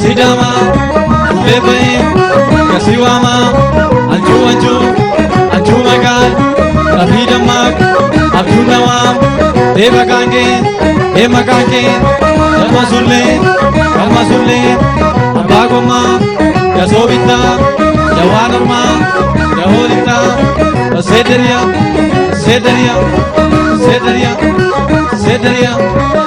Sidama, Lebai, Kasiwama, Anju Anju, Anju Magal, Abhidamak, Abhunawa, Devakange, Emakange, Kalma Sulle, Kalma Sulle, Sedria, Sedria, Sedria, Sedria.